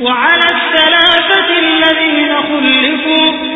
وعلى الثلاثة الذين خلفوا